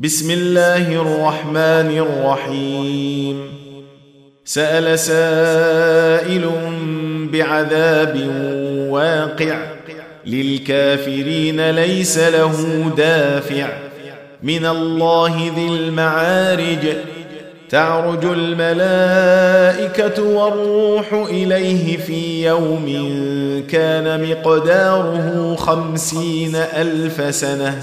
بسم الله الرحمن الرحيم سأل سائل بعذاب واقع. للكافرين ليس له دافع. من الله ذي المعارج. تعرج الملائكة والروح إليه في يوم كان مقداره خمسين ألف سنة.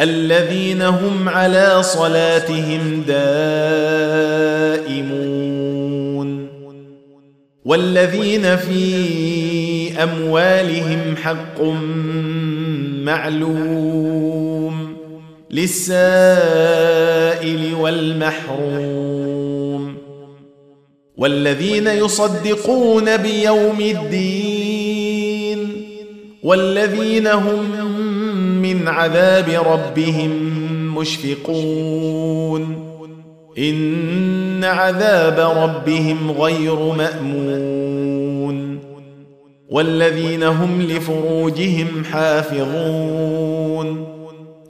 الذين هم على صلاتهم دائمون. والذين في أموالهم حق معلوم للسائل والمحروم. والذين يصدقون بيوم الدين. والذين هم من عذاب ربهم مشفقون. إن عذاب ربهم غير مأمون. والذين هم لفروجهم حافظون.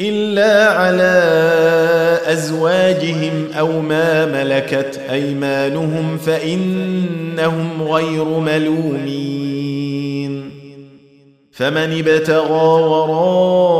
إلا على أزواجهم أو ما ملكت أيمانهم فإنهم غير ملومين. فمن ابتغى وراء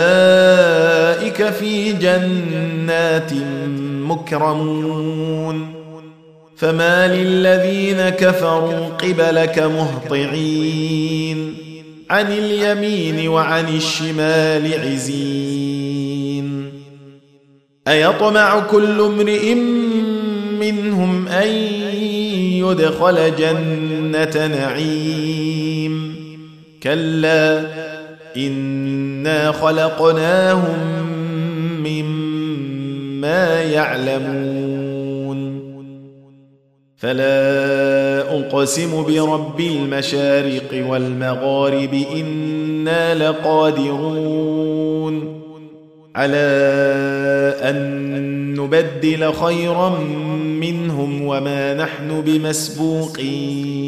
في جنات مكرمون. فما للذين كفروا قبلك مهطعين. عن اليمين وعن الشمال عزين. أيطمع كل امرئ منهم أن يدخل جنة نعيم. كلا إنا خلقناهم مما يعلمون. فلا أقسم برب المشارق والمغارب إنا لقادرون. على أن نبدل خيرا منهم وما نحن بمسبوقين.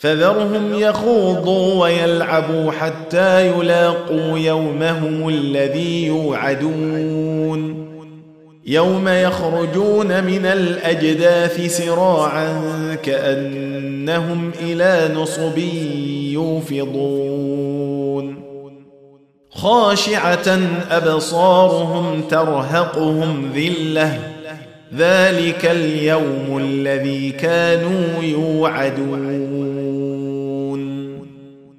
فذرهم يخوضوا ويلعبوا حتى يلاقوا يومهم الذي يوعدون. يوم يخرجون من الأجداث سراعا كأنهم إلى نصب يوفضون. خاشعة أبصارهم ترهقهم ذلة. ذلك اليوم الذي كانوا يوعدون.